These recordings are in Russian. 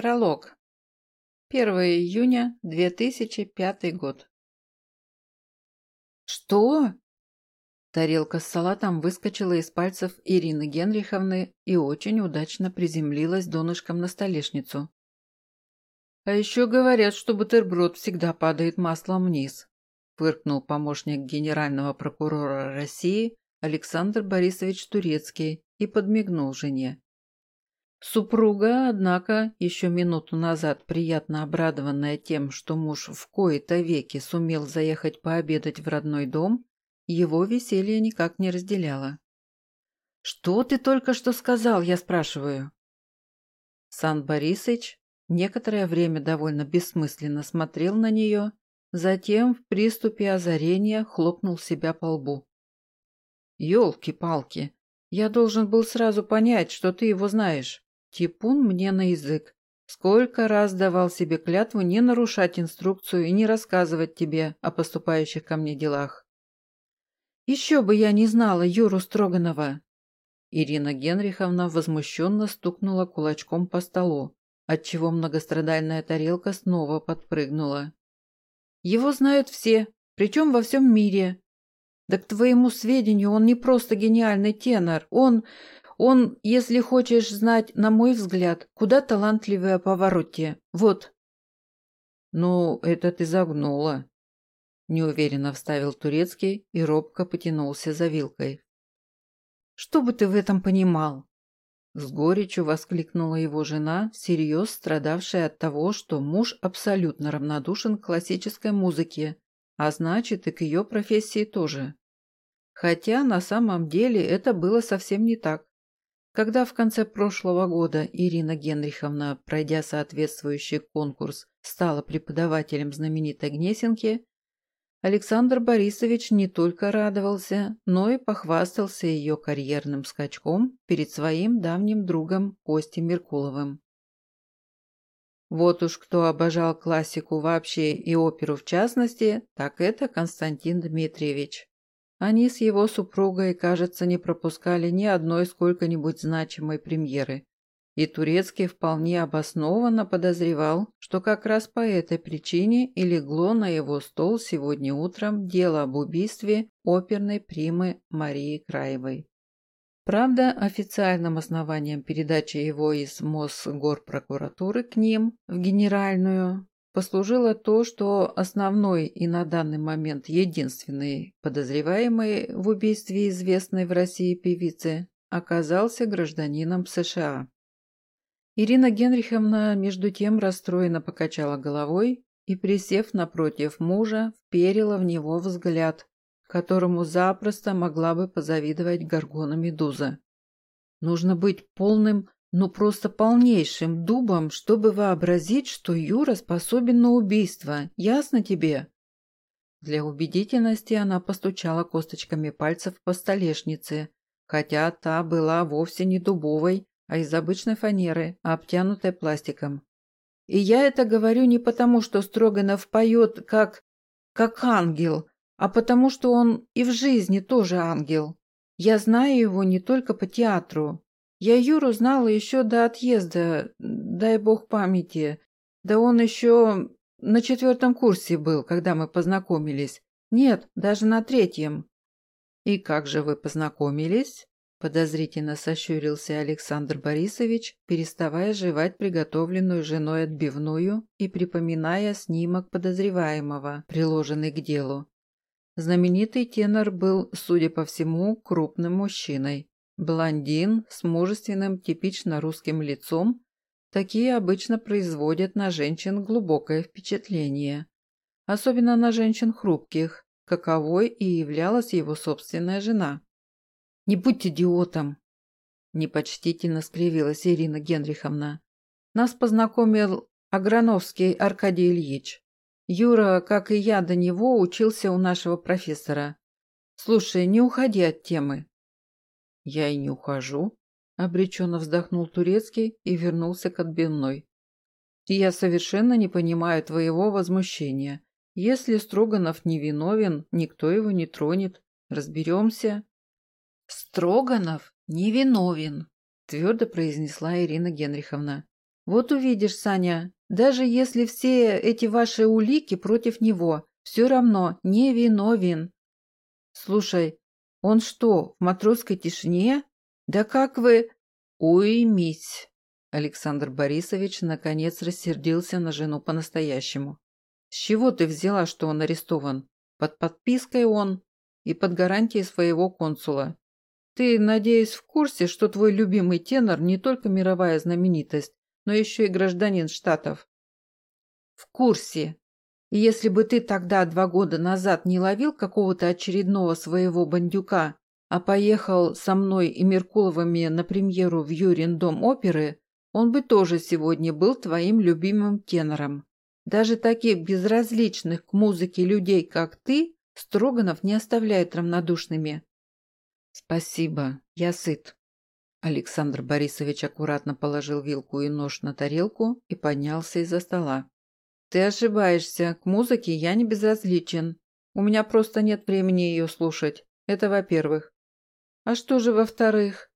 Пролог. 1 июня 2005 год. «Что?» Тарелка с салатом выскочила из пальцев Ирины Генриховны и очень удачно приземлилась донышком на столешницу. «А еще говорят, что бутерброд всегда падает маслом вниз», фыркнул помощник генерального прокурора России Александр Борисович Турецкий и подмигнул жене. Супруга, однако, еще минуту назад приятно обрадованная тем, что муж в кои-то веки сумел заехать пообедать в родной дом, его веселье никак не разделяла. «Что ты только что сказал, я спрашиваю?» Сан Борисович некоторое время довольно бессмысленно смотрел на нее, затем в приступе озарения хлопнул себя по лбу. «Елки-палки, я должен был сразу понять, что ты его знаешь. Типун мне на язык. Сколько раз давал себе клятву не нарушать инструкцию и не рассказывать тебе о поступающих ко мне делах. Еще бы я не знала Юру Строганова. Ирина Генриховна возмущенно стукнула кулачком по столу, отчего многострадальная тарелка снова подпрыгнула. Его знают все, причем во всем мире. Да к твоему сведению, он не просто гениальный тенор, он... Он, если хочешь знать, на мой взгляд, куда талантливее повороте. Вот. Ну, это ты загнула. Неуверенно вставил турецкий и робко потянулся за вилкой. Что бы ты в этом понимал? С горечью воскликнула его жена, всерьез страдавшая от того, что муж абсолютно равнодушен к классической музыке, а значит и к ее профессии тоже. Хотя на самом деле это было совсем не так. Когда в конце прошлого года Ирина Генриховна, пройдя соответствующий конкурс, стала преподавателем знаменитой Гнесинки, Александр Борисович не только радовался, но и похвастался ее карьерным скачком перед своим давним другом Костей Меркуловым. Вот уж кто обожал классику вообще и оперу в частности, так это Константин Дмитриевич. Они с его супругой, кажется, не пропускали ни одной сколько-нибудь значимой премьеры. И Турецкий вполне обоснованно подозревал, что как раз по этой причине и легло на его стол сегодня утром дело об убийстве оперной примы Марии Краевой. Правда, официальным основанием передачи его из Мосгорпрокуратуры к ним в Генеральную послужило то, что основной и на данный момент единственный подозреваемый в убийстве известной в России певицы оказался гражданином США. Ирина Генриховна между тем расстроенно покачала головой и, присев напротив мужа, вперила в него взгляд, которому запросто могла бы позавидовать Гаргона Медуза. Нужно быть полным ну просто полнейшим дубом, чтобы вообразить, что Юра способен на убийство. Ясно тебе?» Для убедительности она постучала косточками пальцев по столешнице, хотя та была вовсе не дубовой, а из обычной фанеры, обтянутой пластиком. И я это говорю не потому, что Строганов поет как... как ангел, а потому, что он и в жизни тоже ангел. Я знаю его не только по театру, я Юру знала еще до отъезда, дай бог памяти. Да он еще на четвертом курсе был, когда мы познакомились. Нет, даже на третьем. И как же вы познакомились? Подозрительно сощурился Александр Борисович, переставая жевать приготовленную женой отбивную и припоминая снимок подозреваемого, приложенный к делу. Знаменитый тенор был, судя по всему, крупным мужчиной. Блондин с мужественным, типично русским лицом, такие обычно производят на женщин глубокое впечатление. Особенно на женщин хрупких, каковой и являлась его собственная жена. «Не будь идиотом!» – непочтительно скривилась Ирина Генриховна. «Нас познакомил Аграновский Аркадий Ильич. Юра, как и я до него, учился у нашего профессора. Слушай, не уходи от темы. «Я и не ухожу», – обреченно вздохнул Турецкий и вернулся к отбивной. «Я совершенно не понимаю твоего возмущения. Если Строганов невиновен, никто его не тронет. Разберемся». «Строганов невиновен», – твердо произнесла Ирина Генриховна. Вот увидишь, Саня, даже если все эти ваши улики против него, все равно не виновен. Слушай, он что, в матросской тишине? Да как вы... Уймись. Александр Борисович наконец рассердился на жену по-настоящему. С чего ты взяла, что он арестован? Под подпиской он и под гарантией своего консула. Ты, надеюсь, в курсе, что твой любимый тенор не только мировая знаменитость, но еще и гражданин Штатов? В курсе. Если бы ты тогда два года назад не ловил какого-то очередного своего бандюка, а поехал со мной и Меркуловыми на премьеру в Юрин дом оперы, он бы тоже сегодня был твоим любимым тенором. Даже таких безразличных к музыке людей, как ты, Строганов не оставляет равнодушными. Спасибо, я сыт. Александр Борисович аккуратно положил вилку и нож на тарелку и поднялся из-за стола. «Ты ошибаешься. К музыке я не безразличен. У меня просто нет времени ее слушать. Это во-первых. А что же во-вторых?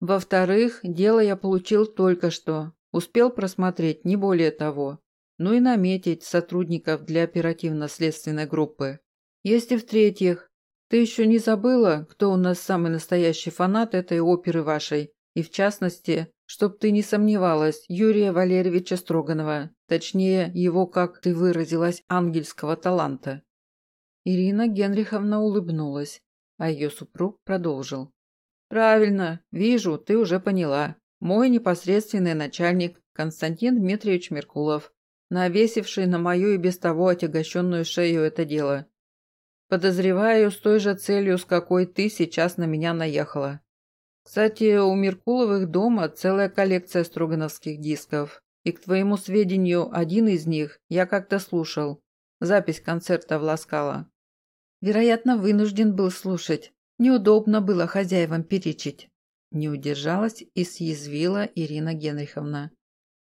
Во-вторых, дело я получил только что. Успел просмотреть, не более того. Ну и наметить сотрудников для оперативно-следственной группы. Есть и в-третьих. Ты еще не забыла, кто у нас самый настоящий фанат этой оперы вашей? И в частности, чтоб ты не сомневалась, Юрия Валерьевича Строганова, точнее, его, как ты выразилась, ангельского таланта. Ирина Генриховна улыбнулась, а ее супруг продолжил. «Правильно, вижу, ты уже поняла. Мой непосредственный начальник Константин Дмитриевич Меркулов, навесивший на мою и без того отягощенную шею это дело. Подозреваю с той же целью, с какой ты сейчас на меня наехала. Кстати, у Меркуловых дома целая коллекция строгановских дисков. И, к твоему сведению, один из них я как-то слушал. Запись концерта в Ласкало. Вероятно, вынужден был слушать. Неудобно было хозяевам перечить. Не удержалась и съязвила Ирина Генриховна.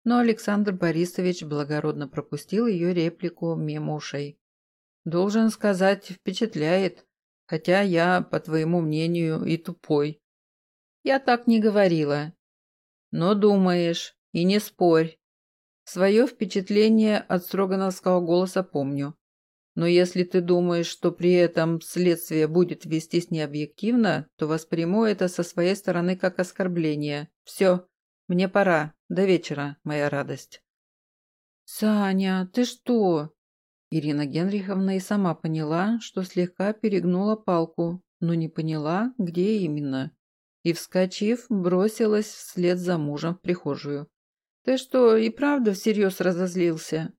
Но Александр Борисович благородно пропустил ее реплику мимо ушей. «Должен сказать, впечатляет, хотя я, по твоему мнению, и тупой. Я так не говорила. Но думаешь, и не спорь. Свое впечатление от строгановского голоса помню. Но если ты думаешь, что при этом следствие будет вестись необъективно, то восприму это со своей стороны как оскорбление. Все, мне пора. До вечера, моя радость. «Саня, ты что?» Ирина Генриховна и сама поняла, что слегка перегнула палку, но не поняла, где именно и, вскочив, бросилась вслед за мужем в прихожую. «Ты что, и правда всерьез разозлился?»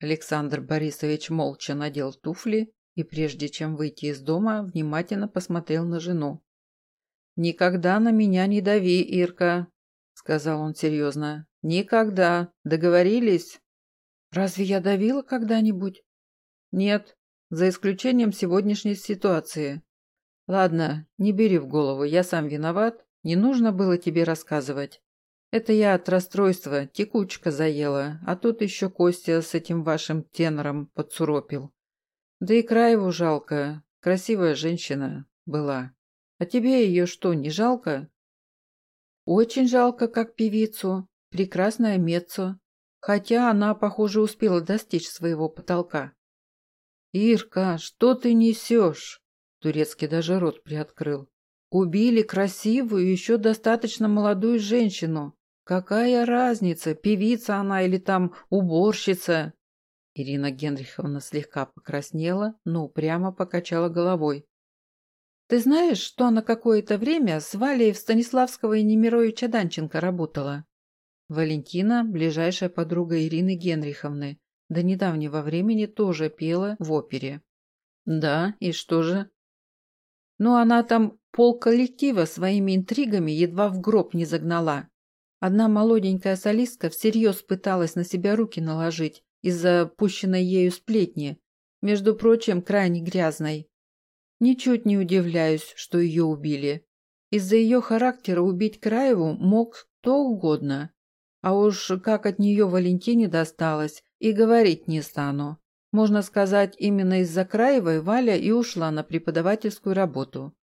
Александр Борисович молча надел туфли и, прежде чем выйти из дома, внимательно посмотрел на жену. «Никогда на меня не дави, Ирка», — сказал он серьезно. «Никогда. Договорились?» «Разве я давила когда-нибудь?» «Нет, за исключением сегодняшней ситуации. Ладно, не бери в голову, я сам виноват, не нужно было тебе рассказывать. Это я от расстройства, текучка заела, а тут еще Костя с этим вашим тенором подсуропил. Да и Краеву жалко, красивая женщина была. А тебе ее что, не жалко? Очень жалко, как певицу, прекрасная меццо, хотя она, похоже, успела достичь своего потолка. «Ирка, что ты несешь?» Турецкий даже рот приоткрыл. Убили красивую, еще достаточно молодую женщину. Какая разница, певица она или там уборщица? Ирина Генриховна слегка покраснела, но упрямо покачала головой. «Ты знаешь, что на какое-то время с Валей в Станиславского и Немировича Данченко работала?» Валентина, ближайшая подруга Ирины Генриховны, до недавнего времени тоже пела в опере. «Да, и что же?» Но она там пол коллектива своими интригами едва в гроб не загнала. Одна молоденькая солистка всерьез пыталась на себя руки наложить из-за пущенной ею сплетни, между прочим, крайне грязной. Ничуть не удивляюсь, что ее убили. Из-за ее характера убить Краеву мог кто угодно. А уж как от нее Валентине досталось, и говорить не стану. Можно сказать, именно из-за Краевой Валя и ушла на преподавательскую работу.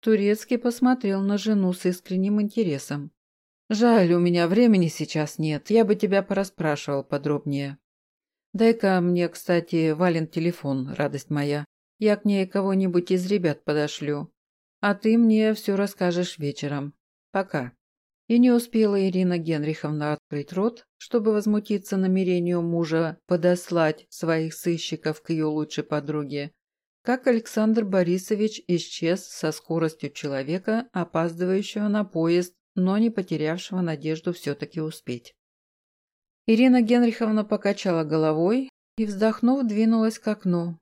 Турецкий посмотрел на жену с искренним интересом. Жаль, у меня времени сейчас нет, я бы тебя порасспрашивал подробнее. Дай-ка мне, кстати, Вален телефон, радость моя. Я к ней кого-нибудь из ребят подошлю. А ты мне все расскажешь вечером. Пока. И не успела Ирина Генриховна открыть рот, чтобы возмутиться намерению мужа подослать своих сыщиков к ее лучшей подруге, как Александр Борисович исчез со скоростью человека, опаздывающего на поезд, но не потерявшего надежду все-таки успеть. Ирина Генриховна покачала головой и, вздохнув, двинулась к окну.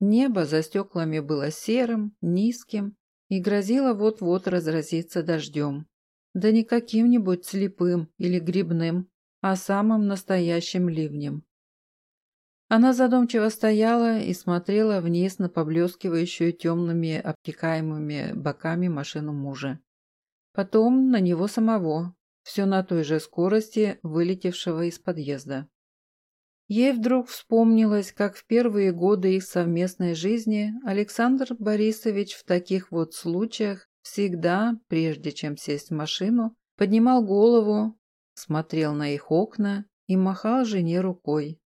Небо за стеклами было серым, низким и грозило вот-вот разразиться дождем. Да не каким-нибудь слепым или грибным, а самым настоящим ливнем. Она задумчиво стояла и смотрела вниз на поблескивающую темными обтекаемыми боками машину мужа. Потом на него самого, все на той же скорости, вылетевшего из подъезда. Ей вдруг вспомнилось, как в первые годы их совместной жизни Александр Борисович в таких вот случаях Всегда, прежде чем сесть в машину, поднимал голову, смотрел на их окна и махал жене рукой.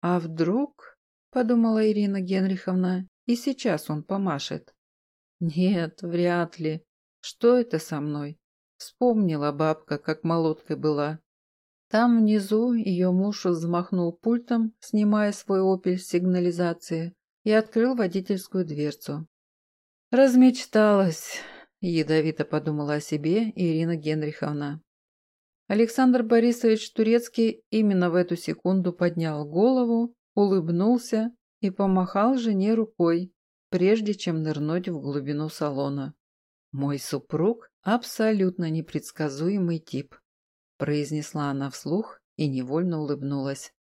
«А вдруг, — подумала Ирина Генриховна, — и сейчас он помашет?» «Нет, вряд ли. Что это со мной?» Вспомнила бабка, как молоткой была. Там внизу ее муж взмахнул пультом, снимая свой опель с сигнализации, и открыл водительскую дверцу. Размечталась. – ядовито подумала о себе Ирина Генриховна. Александр Борисович Турецкий именно в эту секунду поднял голову, улыбнулся и помахал жене рукой, прежде чем нырнуть в глубину салона. «Мой супруг – абсолютно непредсказуемый тип», – произнесла она вслух и невольно улыбнулась.